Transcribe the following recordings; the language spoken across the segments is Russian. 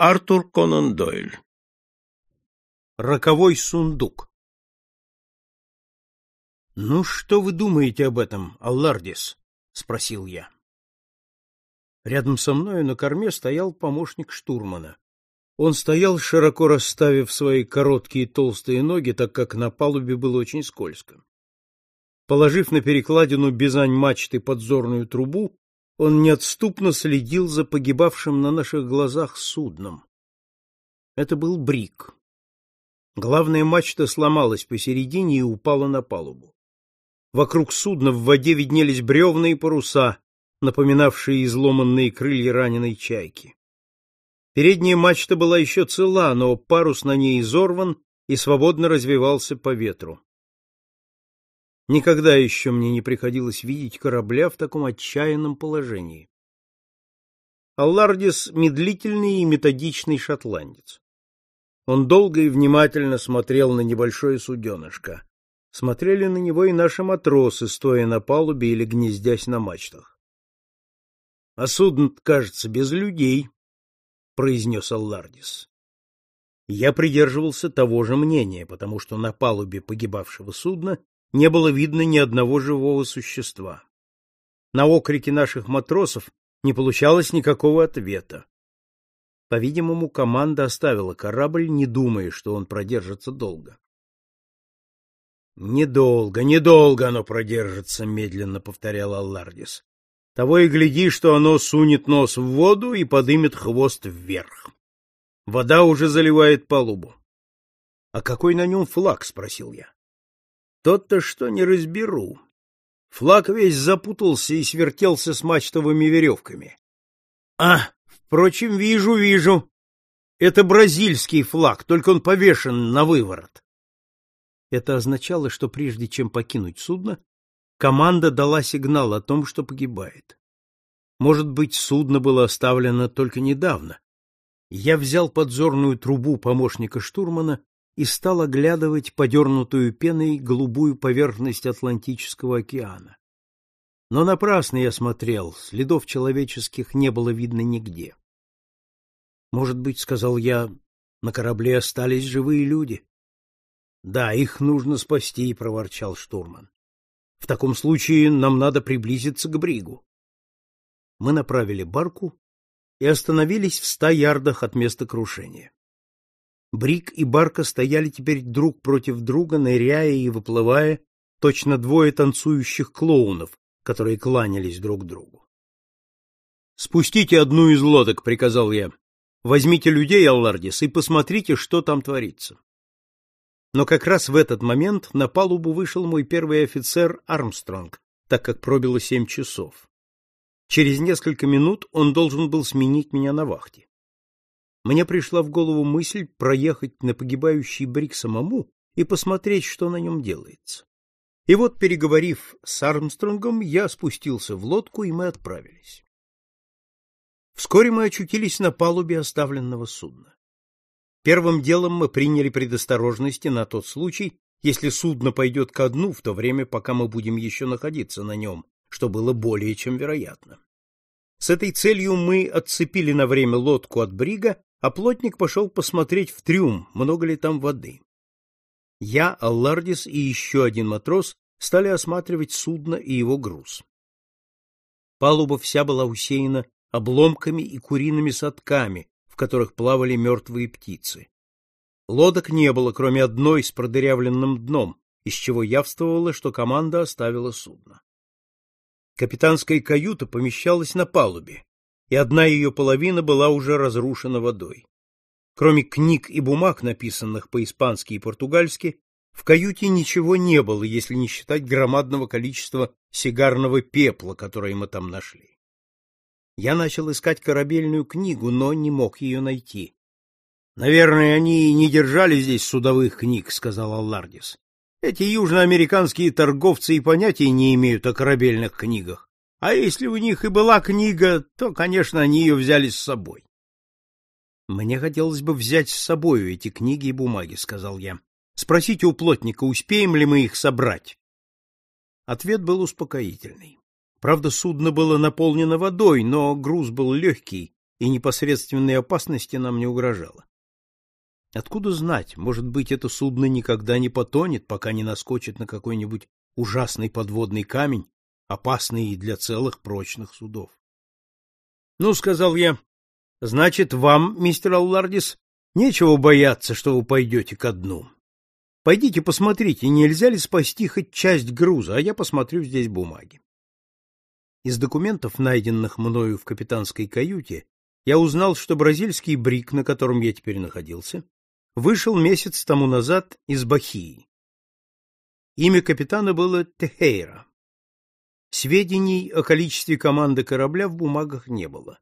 Артур Конан Дойль. Роковой сундук. Ну что вы думаете об этом, Аллардис? спросил я. Рядом со мною на корме стоял помощник штурмана. Он стоял, широко расставив свои короткие толстые ноги, так как на палубе было очень скользко. Положив на перекладину бизань мачты подзорную трубу, он неотступно следил за погибавшим на наших глазах судном. Это был брик. Главная мачта сломалась посередине и упала на палубу. Вокруг судна в воде виднелись бревна и паруса, напоминавшие изломанные крылья раненой чайки. Передняя мачта была еще цела, но парус на ней изорван и свободно развивался по ветру. Никогда еще мне не приходилось видеть корабля в таком отчаянном положении. Аллардис — медлительный и методичный шотландец. Он долго и внимательно смотрел на небольшое суденышко. Смотрели на него и наши матросы, стоя на палубе или гнездясь на мачтах. — А судно, кажется, без людей, — произнес Аллардис. Я придерживался того же мнения, потому что на палубе погибавшего судна не было видно ни одного живого существа. На окрики наших матросов не получалось никакого ответа. По-видимому, команда оставила корабль, не думая, что он продержится долго. Недолго, недолго оно продержится, медленно повторял Аллардис. Того и гляди, что оно сунет нос в воду и подымет хвост вверх. Вода уже заливает палубу. А какой на нем флаг, спросил я. Тот-то что не разберу. Флаг весь запутался и свертелся с мачтовыми веревками. А, впрочем, вижу, вижу. Это бразильский флаг, только он повешен на выворот. Это означало, что прежде чем покинуть судно, команда дала сигнал о том, что погибает. Может быть, судно было оставлено только недавно. Я взял подзорную трубу помощника штурмана и стал оглядывать подернутую пеной голубую поверхность Атлантического океана. Но напрасно я смотрел, следов человеческих не было видно нигде. Может быть, сказал я, на корабле остались живые люди. Да, их нужно спасти, проворчал штурман. В таком случае нам надо приблизиться к бригу. Мы направили барку и остановились в ста ярдах от места крушения. Брик и Барка стояли теперь друг против друга, ныряя и выплывая, точно двое танцующих клоунов, которые кланялись друг другу. «Спустите одну из лодок», — приказал я. «Возьмите людей, Аллардис, и посмотрите, что там творится». Но как раз в этот момент на палубу вышел мой первый офицер Армстронг, так как пробило семь часов. Через несколько минут он должен был сменить меня на вахте мне пришла в голову мысль проехать на погибающий брик самому и посмотреть, что на нем делается. И вот, переговорив с Армстронгом, я спустился в лодку, и мы отправились. Вскоре мы очутились на палубе оставленного судна. Первым делом мы приняли предосторожности на тот случай, если судно пойдет ко дну в то время, пока мы будем еще находиться на нем, что было более чем вероятно. С этой целью мы отцепили на время лодку от брига а плотник пошел посмотреть в трюм, много ли там воды. Я, Аллардис и еще один матрос стали осматривать судно и его груз. Палуба вся была усеяна обломками и куриными садками, в которых плавали мертвые птицы. Лодок не было, кроме одной с продырявленным дном, из чего явствовало, что команда оставила судно. Капитанская каюта помещалась на палубе, и одна ее половина была уже разрушена водой. Кроме книг и бумаг, написанных по-испански и португальски, в каюте ничего не было, если не считать громадного количества сигарного пепла, которое мы там нашли. Я начал искать корабельную книгу, но не мог ее найти. Наверное, они не держали здесь судовых книг, сказал Аллардис. Эти южноамериканские торговцы и понятия не имеют о корабельных книгах. А если у них и была книга, то, конечно, они ее взяли с собой. Мне хотелось бы взять с собой эти книги и бумаги, сказал я. Спросите у плотника, успеем ли мы их собрать. Ответ был успокоительный. Правда, судно было наполнено водой, но груз был легкий, и непосредственной опасности нам не угрожало. Откуда знать, может быть, это судно никогда не потонет, пока не наскочит на какой-нибудь ужасный подводный камень, опасный и для целых прочных судов. — Ну, — сказал я, — значит, вам, мистер Аллардис, нечего бояться, что вы пойдете ко дну. Пойдите посмотрите, нельзя ли спасти хоть часть груза, а я посмотрю здесь бумаги. Из документов, найденных мною в капитанской каюте, я узнал, что бразильский брик, на котором я теперь находился, вышел месяц тому назад из Бахии. Имя капитана было Техейра. Сведений о количестве команды корабля в бумагах не было.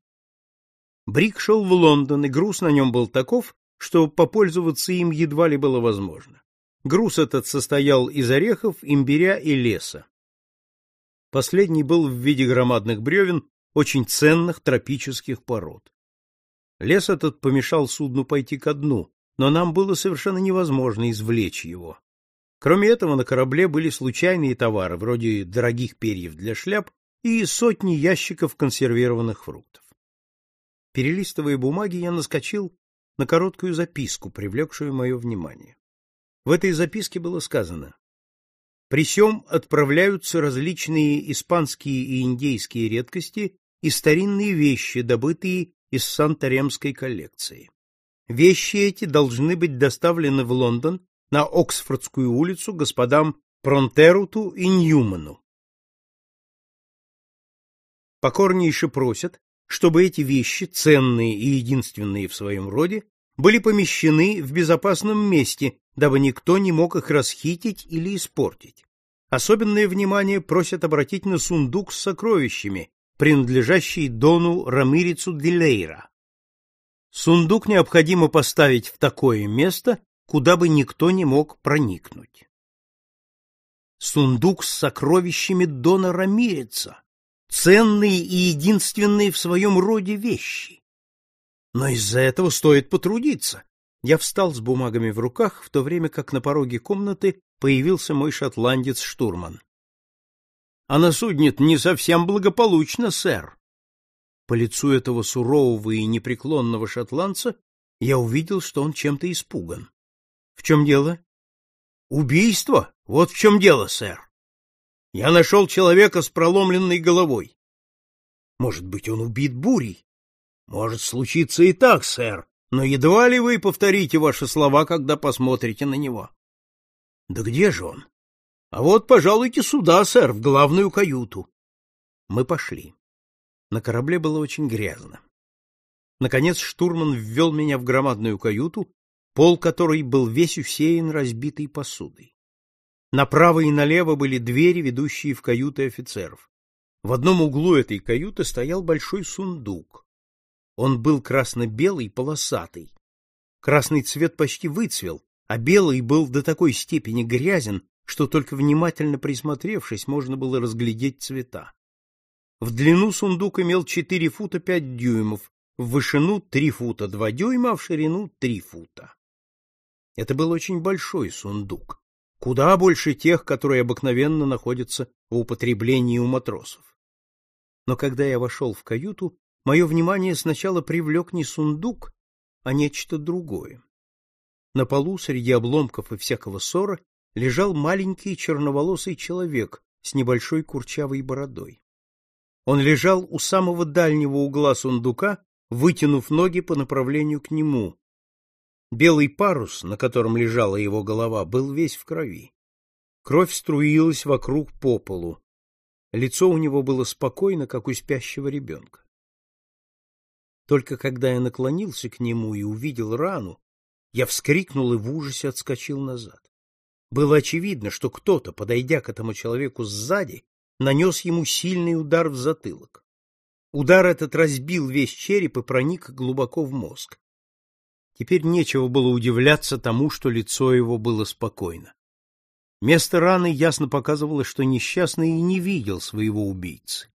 Брик шел в Лондон, и груз на нем был таков, что попользоваться им едва ли было возможно. Груз этот состоял из орехов, имбиря и леса. Последний был в виде громадных бревен очень ценных тропических пород. Лес этот помешал судну пойти ко дну, но нам было совершенно невозможно извлечь его. Кроме этого, на корабле были случайные товары, вроде дорогих перьев для шляп и сотни ящиков консервированных фруктов. Перелистывая бумаги, я наскочил на короткую записку, привлекшую мое внимание. В этой записке было сказано «При сём отправляются различные испанские и индейские редкости и старинные вещи, добытые из Санта-Ремской коллекции. Вещи эти должны быть доставлены в Лондон на Оксфордскую улицу господам Пронтеруту и Ньюману. Покорнейше просят, чтобы эти вещи, ценные и единственные в своем роде, были помещены в безопасном месте, дабы никто не мог их расхитить или испортить. Особенное внимание просят обратить на сундук с сокровищами, принадлежащий Дону Рамирицу Дилейра. Сундук необходимо поставить в такое место, куда бы никто не мог проникнуть. Сундук с сокровищами Дона Рамирица, ценные и единственные в своем роде вещи. Но из-за этого стоит потрудиться. Я встал с бумагами в руках, в то время как на пороге комнаты появился мой шотландец-штурман. — А на не совсем благополучно, сэр. По лицу этого сурового и непреклонного шотландца я увидел, что он чем-то испуган. — В чем дело? — Убийство? Вот в чем дело, сэр. Я нашел человека с проломленной головой. Может быть, он убит бурей? Может случиться и так, сэр, но едва ли вы повторите ваши слова, когда посмотрите на него. Да где же он? А вот, пожалуйте сюда, сэр, в главную каюту. Мы пошли. На корабле было очень грязно. Наконец штурман ввел меня в громадную каюту, пол которой был весь усеян разбитой посудой. Направо и налево были двери, ведущие в каюты офицеров. В одном углу этой каюты стоял большой сундук. Он был красно-белый, полосатый. Красный цвет почти выцвел, а белый был до такой степени грязен, что только внимательно присмотревшись, можно было разглядеть цвета. В длину сундук имел 4 фута 5 дюймов, в вышину 3 фута 2 дюйма, а в ширину 3 фута. Это был очень большой сундук, куда больше тех, которые обыкновенно находятся в употреблении у матросов. Но когда я вошел в каюту, мое внимание сначала привлек не сундук, а нечто другое. На полу среди обломков и всякого ссора лежал маленький черноволосый человек с небольшой курчавой бородой. Он лежал у самого дальнего угла сундука, вытянув ноги по направлению к нему. Белый парус, на котором лежала его голова, был весь в крови. Кровь струилась вокруг по полу. Лицо у него было спокойно, как у спящего ребенка. Только когда я наклонился к нему и увидел рану, я вскрикнул и в ужасе отскочил назад. Было очевидно, что кто-то, подойдя к этому человеку сзади, нанес ему сильный удар в затылок. Удар этот разбил весь череп и проник глубоко в мозг. Теперь нечего было удивляться тому, что лицо его было спокойно. Место раны ясно показывало, что несчастный и не видел своего убийцы.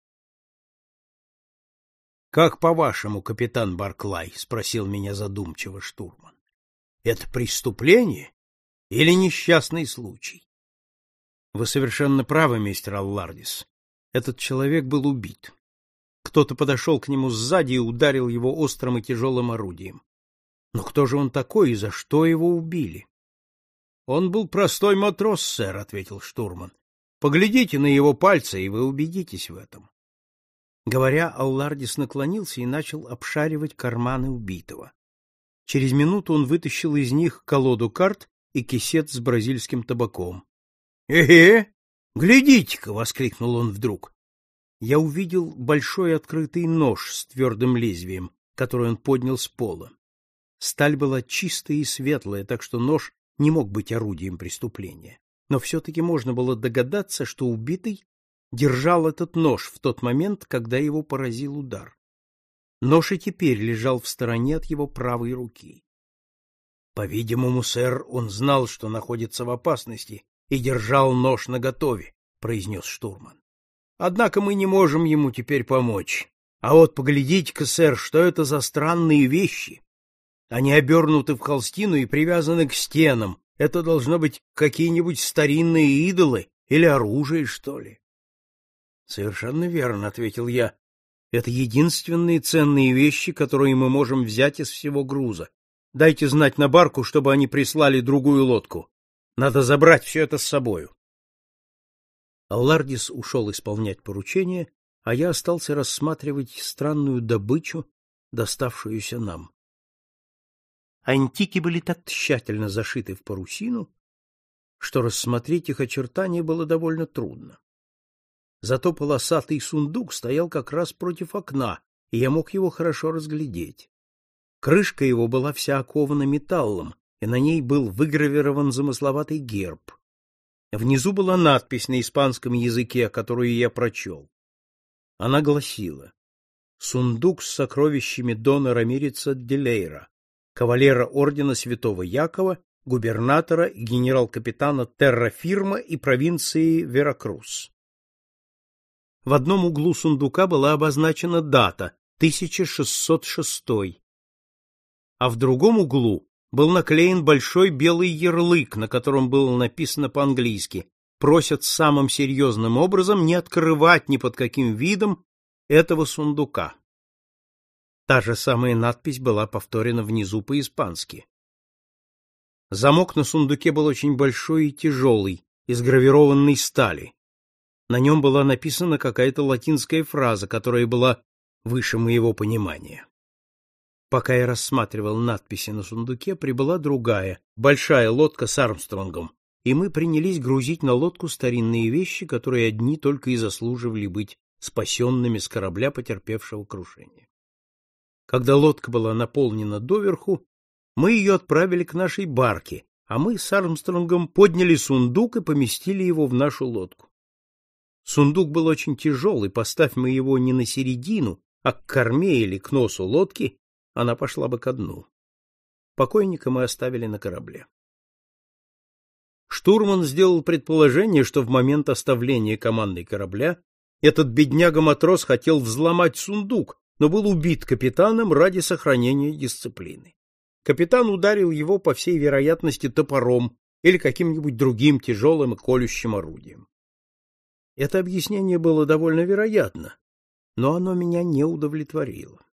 Как по-вашему, капитан Барклай, спросил меня задумчиво штурман. Это преступление или несчастный случай? Вы совершенно правы, мистер Аллардис. Этот человек был убит. Кто-то подошел к нему сзади и ударил его острым и тяжелым орудием. Но кто же он такой и за что его убили? — Он был простой матрос, сэр, — ответил штурман. — Поглядите на его пальцы, и вы убедитесь в этом. Говоря, Аллардис наклонился и начал обшаривать карманы убитого. Через минуту он вытащил из них колоду карт и кисет с бразильским табаком. «Э-э! Глядите-ка!» — воскликнул он вдруг. Я увидел большой открытый нож с твердым лезвием, который он поднял с пола. Сталь была чистая и светлая, так что нож не мог быть орудием преступления. Но все-таки можно было догадаться, что убитый держал этот нож в тот момент, когда его поразил удар. Нож и теперь лежал в стороне от его правой руки. По-видимому, сэр, он знал, что находится в опасности, и держал нож наготове, произнес штурман. Однако мы не можем ему теперь помочь. А вот поглядите-ка, сэр, что это за странные вещи. Они обернуты в холстину и привязаны к стенам. Это должно быть какие-нибудь старинные идолы или оружие, что ли. — Совершенно верно, — ответил я. — Это единственные ценные вещи, которые мы можем взять из всего груза. Дайте знать на барку, чтобы они прислали другую лодку. Надо забрать все это с собою. Аллардис ушел исполнять поручение, а я остался рассматривать странную добычу, доставшуюся нам. Антики были так тщательно зашиты в парусину, что рассмотреть их очертания было довольно трудно. Зато полосатый сундук стоял как раз против окна, и я мог его хорошо разглядеть. Крышка его была вся окована металлом, и на ней был выгравирован замысловатый герб. Внизу была надпись на испанском языке, которую я прочел. Она гласила «Сундук с сокровищами Дона Рамирица Делейра, кавалера ордена Святого Якова, губернатора и генерал-капитана террафирма и провинции Веракрус. В одном углу сундука была обозначена дата 1606, а в другом углу был наклеен большой белый ярлык, на котором было написано по-английски «Просят самым серьезным образом не открывать ни под каким видом этого сундука». Та же самая надпись была повторена внизу по-испански. Замок на сундуке был очень большой и тяжелый, из гравированной стали. На нем была написана какая-то латинская фраза, которая была выше моего понимания. Пока я рассматривал надписи на сундуке, прибыла другая, большая лодка с Армстронгом, и мы принялись грузить на лодку старинные вещи, которые одни только и заслуживали быть спасенными с корабля, потерпевшего крушение. Когда лодка была наполнена доверху, мы ее отправили к нашей барке, а мы с Армстронгом подняли сундук и поместили его в нашу лодку. Сундук был очень тяжелый, поставь мы его не на середину, а к корме или к носу лодки, она пошла бы ко дну. Покойника мы оставили на корабле. Штурман сделал предположение, что в момент оставления командой корабля этот бедняга-матрос хотел взломать сундук, но был убит капитаном ради сохранения дисциплины. Капитан ударил его, по всей вероятности, топором или каким-нибудь другим тяжелым и колющим орудием. Это объяснение было довольно вероятно, но оно меня не удовлетворило.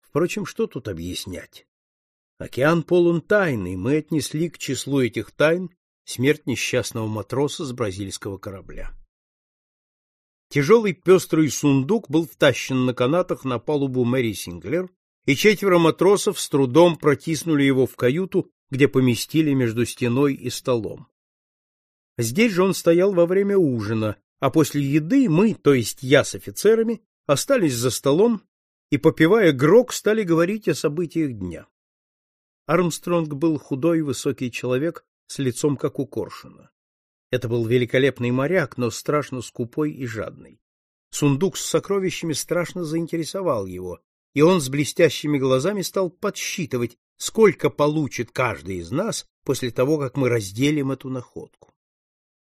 Впрочем, что тут объяснять? Океан полон тайн, и мы отнесли к числу этих тайн смерть несчастного матроса с бразильского корабля. Тяжелый пестрый сундук был втащен на канатах на палубу Мэри Синглер, и четверо матросов с трудом протиснули его в каюту, где поместили между стеной и столом. Здесь же он стоял во время ужина, а после еды мы, то есть я с офицерами, остались за столом и, попивая грок, стали говорить о событиях дня. Армстронг был худой высокий человек с лицом как у коршуна. Это был великолепный моряк, но страшно скупой и жадный. Сундук с сокровищами страшно заинтересовал его, и он с блестящими глазами стал подсчитывать, сколько получит каждый из нас после того, как мы разделим эту находку.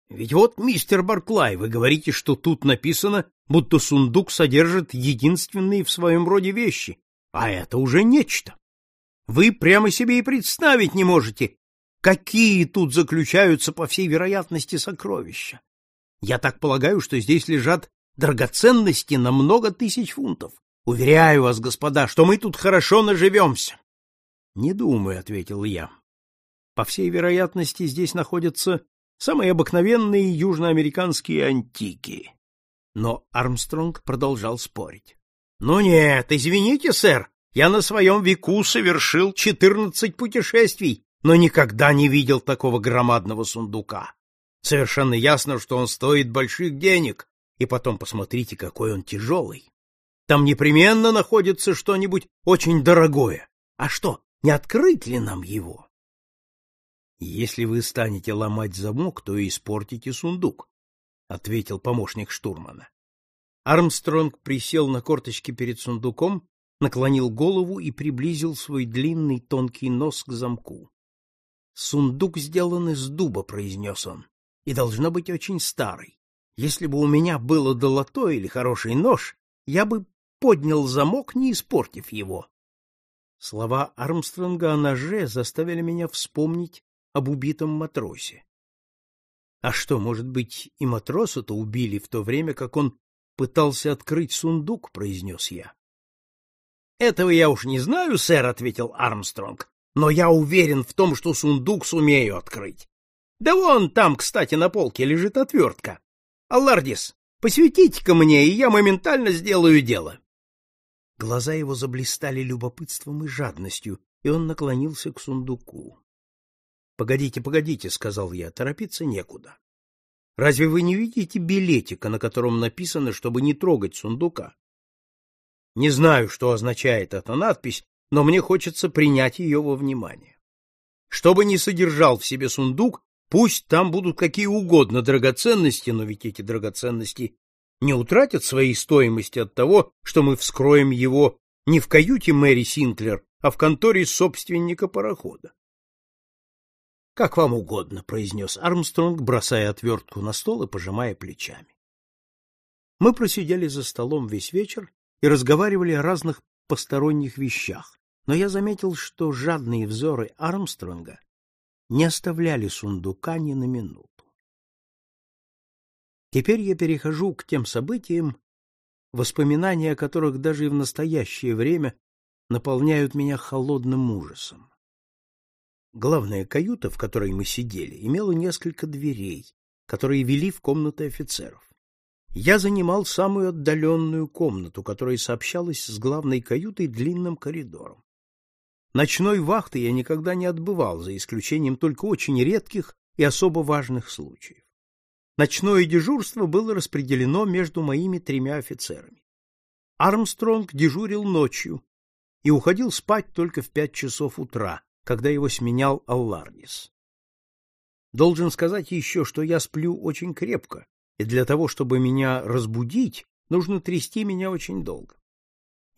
Ведь вот, мистер Барклай, вы говорите, что тут написано, будто сундук содержит единственные в своем роде вещи, а это уже нечто. Вы прямо себе и представить не можете, Какие тут заключаются, по всей вероятности, сокровища? Я так полагаю, что здесь лежат драгоценности на много тысяч фунтов. Уверяю вас, господа, что мы тут хорошо наживемся. — Не думаю, — ответил я. — По всей вероятности, здесь находятся самые обыкновенные южноамериканские антики. Но Армстронг продолжал спорить. — Ну нет, извините, сэр, я на своем веку совершил четырнадцать путешествий, но никогда не видел такого громадного сундука. Совершенно ясно, что он стоит больших денег, и потом посмотрите, какой он тяжелый. Там непременно находится что-нибудь очень дорогое. А что, не открыть ли нам его? Если вы станете ломать замок, то испортите сундук, ответил помощник штурмана. Армстронг присел на корточки перед сундуком, наклонил голову и приблизил свой длинный тонкий нос к замку. Сундук сделан из дуба, произнес он, и должно быть очень старый. Если бы у меня было долото или хороший нож, я бы поднял замок, не испортив его. Слова Армстронга о ноже заставили меня вспомнить об убитом матросе. А что, может быть, и матроса-то убили в то время, как он пытался открыть сундук, произнес я. Этого я уж не знаю, сэр, ответил Армстронг но я уверен в том, что сундук сумею открыть. Да вон там, кстати, на полке лежит отвертка. Аллардис, посветите-ка мне, и я моментально сделаю дело. Глаза его заблистали любопытством и жадностью, и он наклонился к сундуку. — Погодите, погодите, — сказал я, — торопиться некуда. Разве вы не видите билетика, на котором написано, чтобы не трогать сундука? Не знаю, что означает эта надпись, но мне хочется принять ее во внимание. Что бы ни содержал в себе сундук, пусть там будут какие угодно драгоценности, но ведь эти драгоценности не утратят своей стоимости от того, что мы вскроем его не в каюте Мэри Синклер, а в конторе собственника парохода. Как вам угодно, произнес Армстронг, бросая отвертку на стол и пожимая плечами. Мы просидели за столом весь вечер и разговаривали о разных посторонних вещах, но я заметил, что жадные взоры Армстронга не оставляли сундука ни на минуту. Теперь я перехожу к тем событиям, воспоминания о которых даже и в настоящее время наполняют меня холодным ужасом. Главная каюта, в которой мы сидели, имела несколько дверей, которые вели в комнаты офицеров. Я занимал самую отдаленную комнату, которая сообщалась с главной каютой длинным коридором. Ночной вахты я никогда не отбывал, за исключением только очень редких и особо важных случаев. Ночное дежурство было распределено между моими тремя офицерами. Армстронг дежурил ночью и уходил спать только в пять часов утра, когда его сменял Аллардис. Должен сказать еще, что я сплю очень крепко, и для того, чтобы меня разбудить, нужно трясти меня очень долго.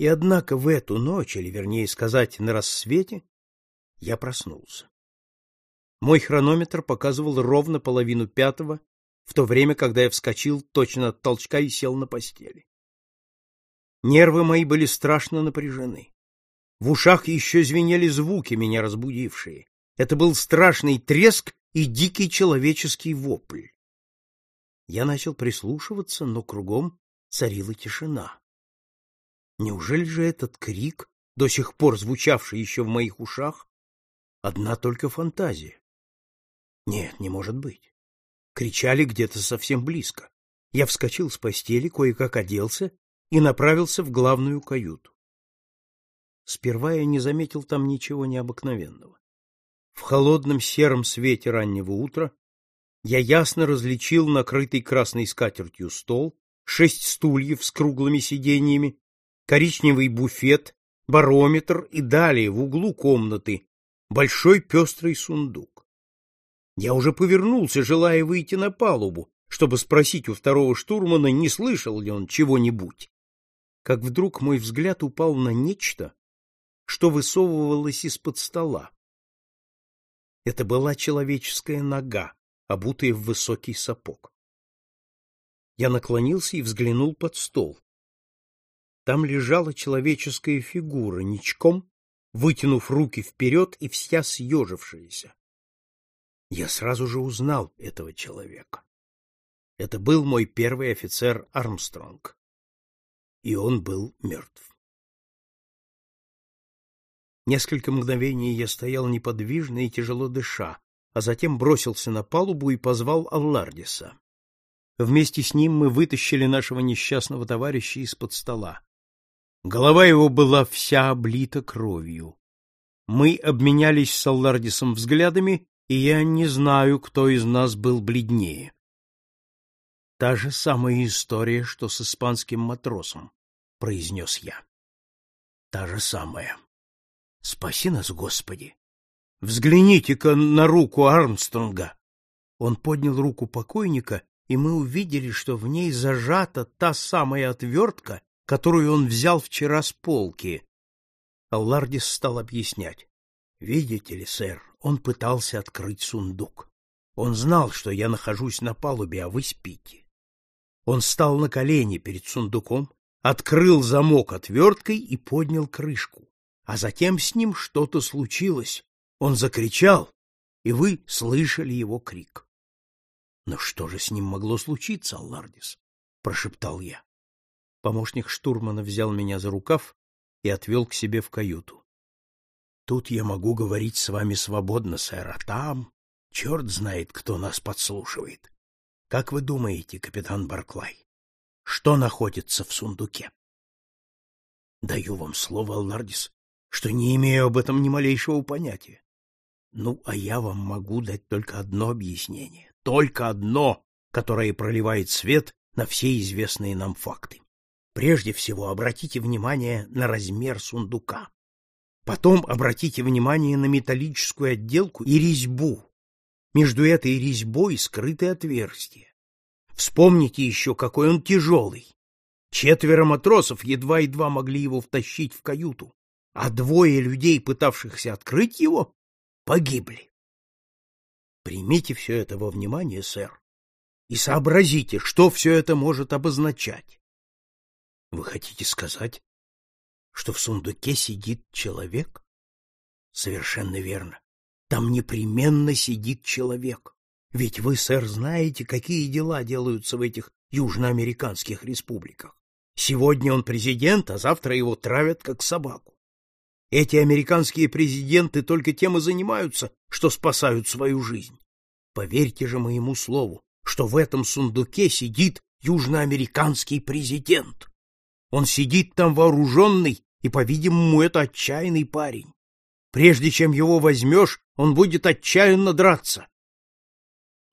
И однако в эту ночь, или вернее сказать, на рассвете, я проснулся. Мой хронометр показывал ровно половину пятого, в то время, когда я вскочил точно от толчка и сел на постели. Нервы мои были страшно напряжены. В ушах еще звенели звуки, меня разбудившие. Это был страшный треск и дикий человеческий вопль. Я начал прислушиваться, но кругом царила тишина. Неужели же этот крик, до сих пор звучавший еще в моих ушах, одна только фантазия? Нет, не может быть. Кричали где-то совсем близко. Я вскочил с постели, кое-как оделся и направился в главную каюту. Сперва я не заметил там ничего необыкновенного. В холодном сером свете раннего утра я ясно различил накрытый красной скатертью стол, шесть стульев с круглыми сиденьями коричневый буфет, барометр и далее в углу комнаты большой пестрый сундук. Я уже повернулся, желая выйти на палубу, чтобы спросить у второго штурмана, не слышал ли он чего-нибудь. Как вдруг мой взгляд упал на нечто, что высовывалось из-под стола. Это была человеческая нога, обутая в высокий сапог. Я наклонился и взглянул под стол. Там лежала человеческая фигура, ничком, вытянув руки вперед и вся съежившаяся. Я сразу же узнал этого человека. Это был мой первый офицер Армстронг. И он был мертв. Несколько мгновений я стоял неподвижно и тяжело дыша, а затем бросился на палубу и позвал Аллардиса. Вместе с ним мы вытащили нашего несчастного товарища из-под стола. Голова его была вся облита кровью. Мы обменялись с Аллардисом взглядами, и я не знаю, кто из нас был бледнее. Та же самая история, что с испанским матросом, произнес я. Та же самая. Спаси нас, Господи! Взгляните-ка на руку Армстронга. Он поднял руку покойника, и мы увидели, что в ней зажата та самая отвертка, которую он взял вчера с полки. Аллардис стал объяснять. Видите ли, сэр, он пытался открыть сундук. Он знал, что я нахожусь на палубе, а вы спите. Он стал на колени перед сундуком, открыл замок отверткой и поднял крышку. А затем с ним что-то случилось. Он закричал, и вы слышали его крик. — Но что же с ним могло случиться, Аллардис? — прошептал я. Помощник штурмана взял меня за рукав и отвел к себе в каюту. — Тут я могу говорить с вами свободно, сэр, а там черт знает, кто нас подслушивает. Как вы думаете, капитан Барклай, что находится в сундуке? — Даю вам слово, Аллардис, что не имею об этом ни малейшего понятия. Ну, а я вам могу дать только одно объяснение, только одно, которое проливает свет на все известные нам факты. Прежде всего, обратите внимание на размер сундука. Потом обратите внимание на металлическую отделку и резьбу. Между этой резьбой скрыты отверстия. Вспомните еще, какой он тяжелый. Четверо матросов едва-едва могли его втащить в каюту а двое людей, пытавшихся открыть его, погибли. Примите все это во внимание, сэр, и сообразите, что все это может обозначать. Вы хотите сказать, что в сундуке сидит человек? Совершенно верно. Там непременно сидит человек. Ведь вы, сэр, знаете, какие дела делаются в этих южноамериканских республиках. Сегодня он президент, а завтра его травят как собаку. Эти американские президенты только тем и занимаются, что спасают свою жизнь. Поверьте же моему слову, что в этом сундуке сидит южноамериканский президент. Он сидит там вооруженный, и, по-видимому, это отчаянный парень. Прежде чем его возьмешь, он будет отчаянно драться.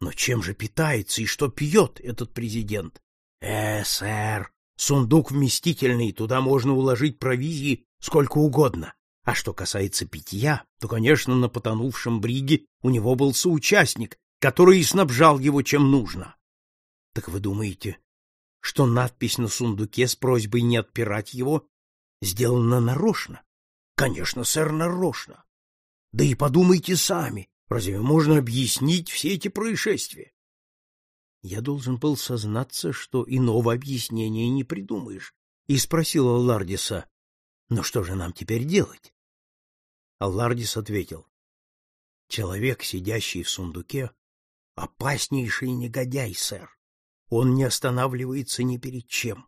Но чем же питается и что пьет этот президент? Э, сэр, сундук вместительный, туда можно уложить провизии сколько угодно. А что касается питья, то, конечно, на потонувшем бриге у него был соучастник, который и снабжал его чем нужно. Так вы думаете, что надпись на сундуке с просьбой не отпирать его сделана нарочно? Конечно, сэр, нарочно. Да и подумайте сами, разве можно объяснить все эти происшествия? Я должен был сознаться, что иного объяснения не придумаешь, и спросил Лардиса, "Ну что же нам теперь делать? Аллардис ответил. Человек, сидящий в сундуке, опаснейший негодяй, сэр. Он не останавливается ни перед чем.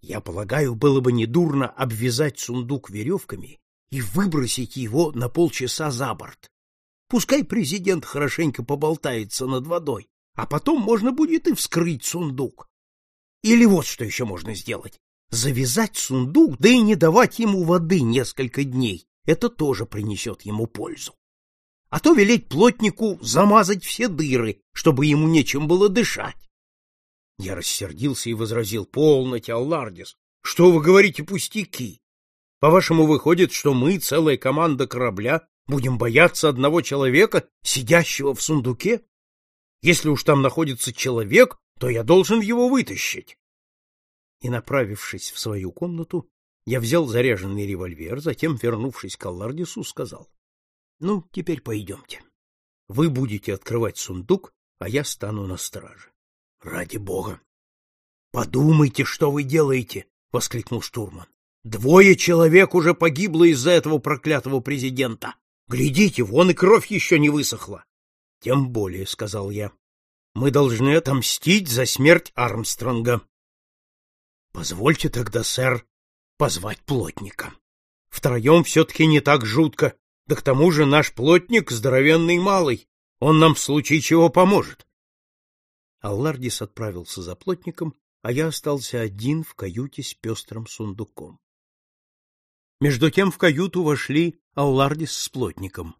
Я полагаю, было бы недурно обвязать сундук веревками и выбросить его на полчаса за борт. Пускай президент хорошенько поболтается над водой, а потом можно будет и вскрыть сундук. Или вот что еще можно сделать. Завязать сундук, да и не давать ему воды несколько дней, это тоже принесет ему пользу. А то велеть плотнику замазать все дыры, чтобы ему нечем было дышать. Я рассердился и возразил, полноте, Аллардис, что вы говорите пустяки? По-вашему, выходит, что мы, целая команда корабля, будем бояться одного человека, сидящего в сундуке? Если уж там находится человек, то я должен его вытащить. И, направившись в свою комнату, я взял заряженный револьвер, затем, вернувшись к Аллардису, сказал. — Ну, теперь пойдемте. Вы будете открывать сундук, а я стану на страже. — Ради бога! — Подумайте, что вы делаете! — воскликнул штурман. — Двое человек уже погибло из-за этого проклятого президента. Глядите, вон и кровь еще не высохла. — Тем более, — сказал я. Мы должны отомстить за смерть Армстронга. Позвольте тогда, сэр, позвать плотника. Втроем все-таки не так жутко. Да к тому же наш плотник здоровенный малый. Он нам в случае чего поможет. Аллардис отправился за плотником, а я остался один в каюте с пестрым сундуком. Между тем в каюту вошли Аллардис с плотником.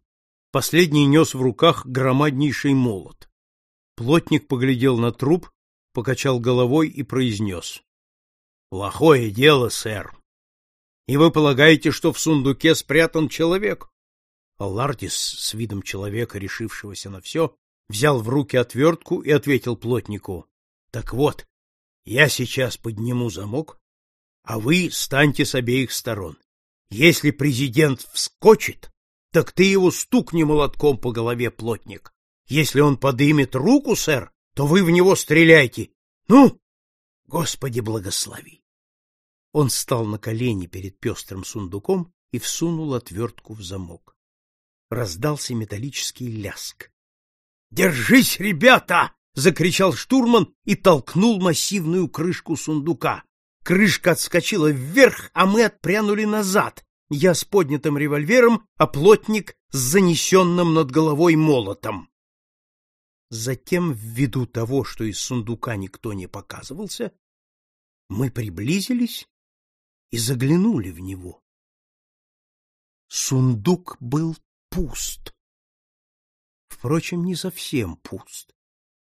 Последний нес в руках громаднейший молот. Плотник поглядел на труп, покачал головой и произнес. — Плохое дело, сэр. И вы полагаете, что в сундуке спрятан человек? Аллардис с видом человека, решившегося на все, взял в руки отвертку и ответил плотнику. — Так вот, я сейчас подниму замок, а вы станьте с обеих сторон. Если президент вскочит, так ты его стукни молотком по голове, плотник. Если он подымет руку, сэр, то вы в него стреляйте. Ну, Господи благослови. Он встал на колени перед пестрым сундуком и всунул отвертку в замок. Раздался металлический ляск. «Держись, ребята!» — закричал штурман и толкнул массивную крышку сундука. Крышка отскочила вверх, а мы отпрянули назад. Я с поднятым револьвером, а плотник с занесенным над головой молотом. Затем, ввиду того, что из сундука никто не показывался, мы приблизились и заглянули в него. Сундук был пуст. Впрочем, не совсем пуст.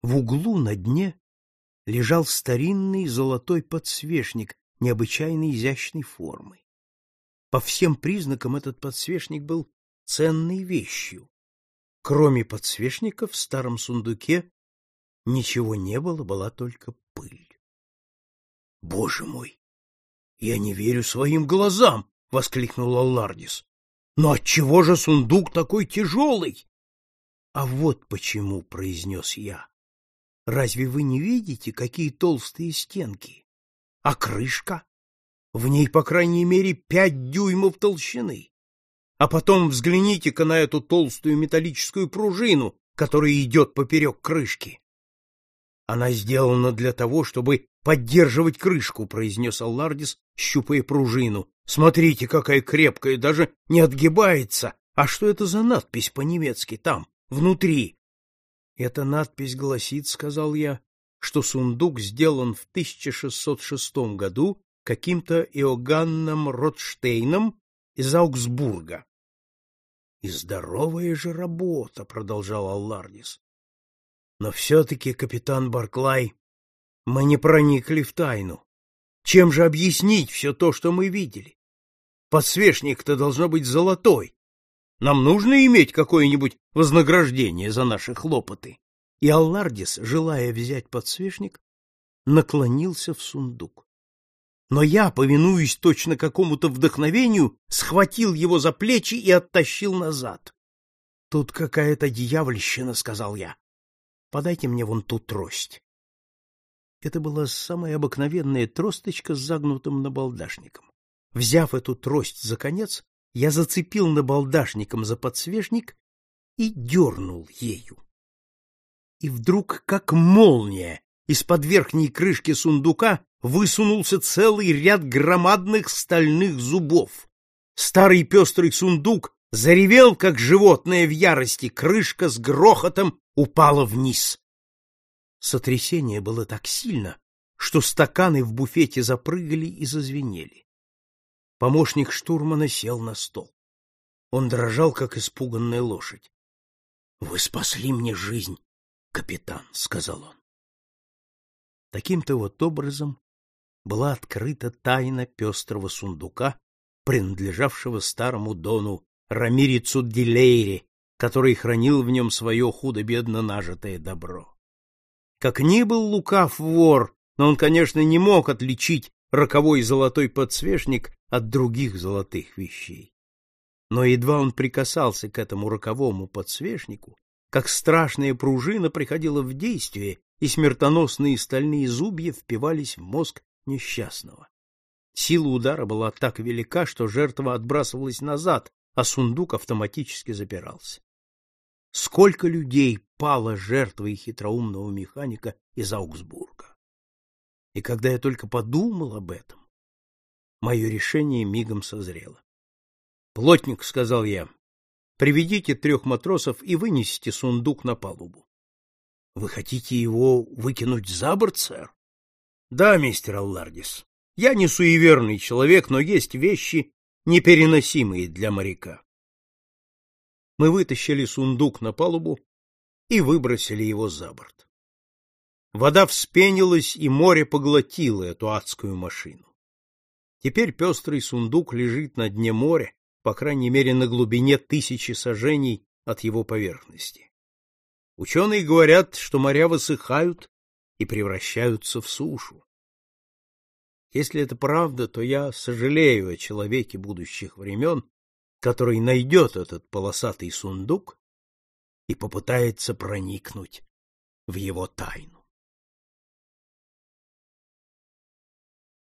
В углу на дне лежал старинный золотой подсвечник необычайно изящной формы. По всем признакам этот подсвечник был ценной вещью. Кроме подсвечника в старом сундуке ничего не было, была только пыль. Боже мой! Я не верю своим глазам, воскликнул Аллардис. Но отчего же сундук такой тяжелый? А вот почему, произнес я. Разве вы не видите, какие толстые стенки? А крышка? В ней, по крайней мере, пять дюймов толщины. А потом взгляните-ка на эту толстую металлическую пружину, которая идет поперек крышки. Она сделана для того, чтобы поддерживать крышку, произнес Аллардис, щупая пружину. Смотрите, какая крепкая, даже не отгибается. А что это за надпись по-немецки там, внутри? Эта надпись гласит, сказал я, что сундук сделан в 1606 году каким-то Иоганном Ротштейном из Аугсбурга. — И здоровая же работа, — продолжал Аллардис. — Но все-таки, капитан Барклай, мы не проникли в тайну. Чем же объяснить все то, что мы видели? Подсвечник-то должно быть золотой. Нам нужно иметь какое-нибудь вознаграждение за наши хлопоты. И Аллардис, желая взять подсвечник, наклонился в сундук. Но я, повинуясь точно какому-то вдохновению, схватил его за плечи и оттащил назад. — Тут какая-то дьявольщина, — сказал я. — Подайте мне вон ту трость. Это была самая обыкновенная тросточка с загнутым набалдашником. Взяв эту трость за конец, я зацепил набалдашником за подсвечник и дернул ею. И вдруг, как молния, из-под верхней крышки сундука высунулся целый ряд громадных стальных зубов. Старый пестрый сундук заревел, как животное в ярости, крышка с грохотом упала вниз. Сотрясение было так сильно, что стаканы в буфете запрыгали и зазвенели. Помощник штурмана сел на стол. Он дрожал, как испуганная лошадь. — Вы спасли мне жизнь, капитан, — сказал он. Таким-то вот образом была открыта тайна пестрого сундука, принадлежавшего старому дону Рамирицу Дилейре, который хранил в нем свое худо-бедно нажитое добро. Как ни был лукав вор, но он, конечно, не мог отличить роковой золотой подсвечник от других золотых вещей. Но едва он прикасался к этому роковому подсвечнику, как страшная пружина приходила в действие, и смертоносные стальные зубья впивались в мозг несчастного. Сила удара была так велика, что жертва отбрасывалась назад, а сундук автоматически запирался. сколько людей пало жертвой хитроумного механика из Аугсбурга. И когда я только подумал об этом, мое решение мигом созрело. «Плотник», — сказал я, — «приведите трех матросов и вынесите сундук на палубу». «Вы хотите его выкинуть за борт, сэр?» «Да, мистер Аллардис. Я не суеверный человек, но есть вещи, непереносимые для моряка. Мы вытащили сундук на палубу и выбросили его за борт. Вода вспенилась, и море поглотило эту адскую машину. Теперь пестрый сундук лежит на дне моря, по крайней мере, на глубине тысячи сажений от его поверхности. Ученые говорят, что моря высыхают и превращаются в сушу. Если это правда, то я сожалею о человеке будущих времен, который найдет этот полосатый сундук и попытается проникнуть в его тайну.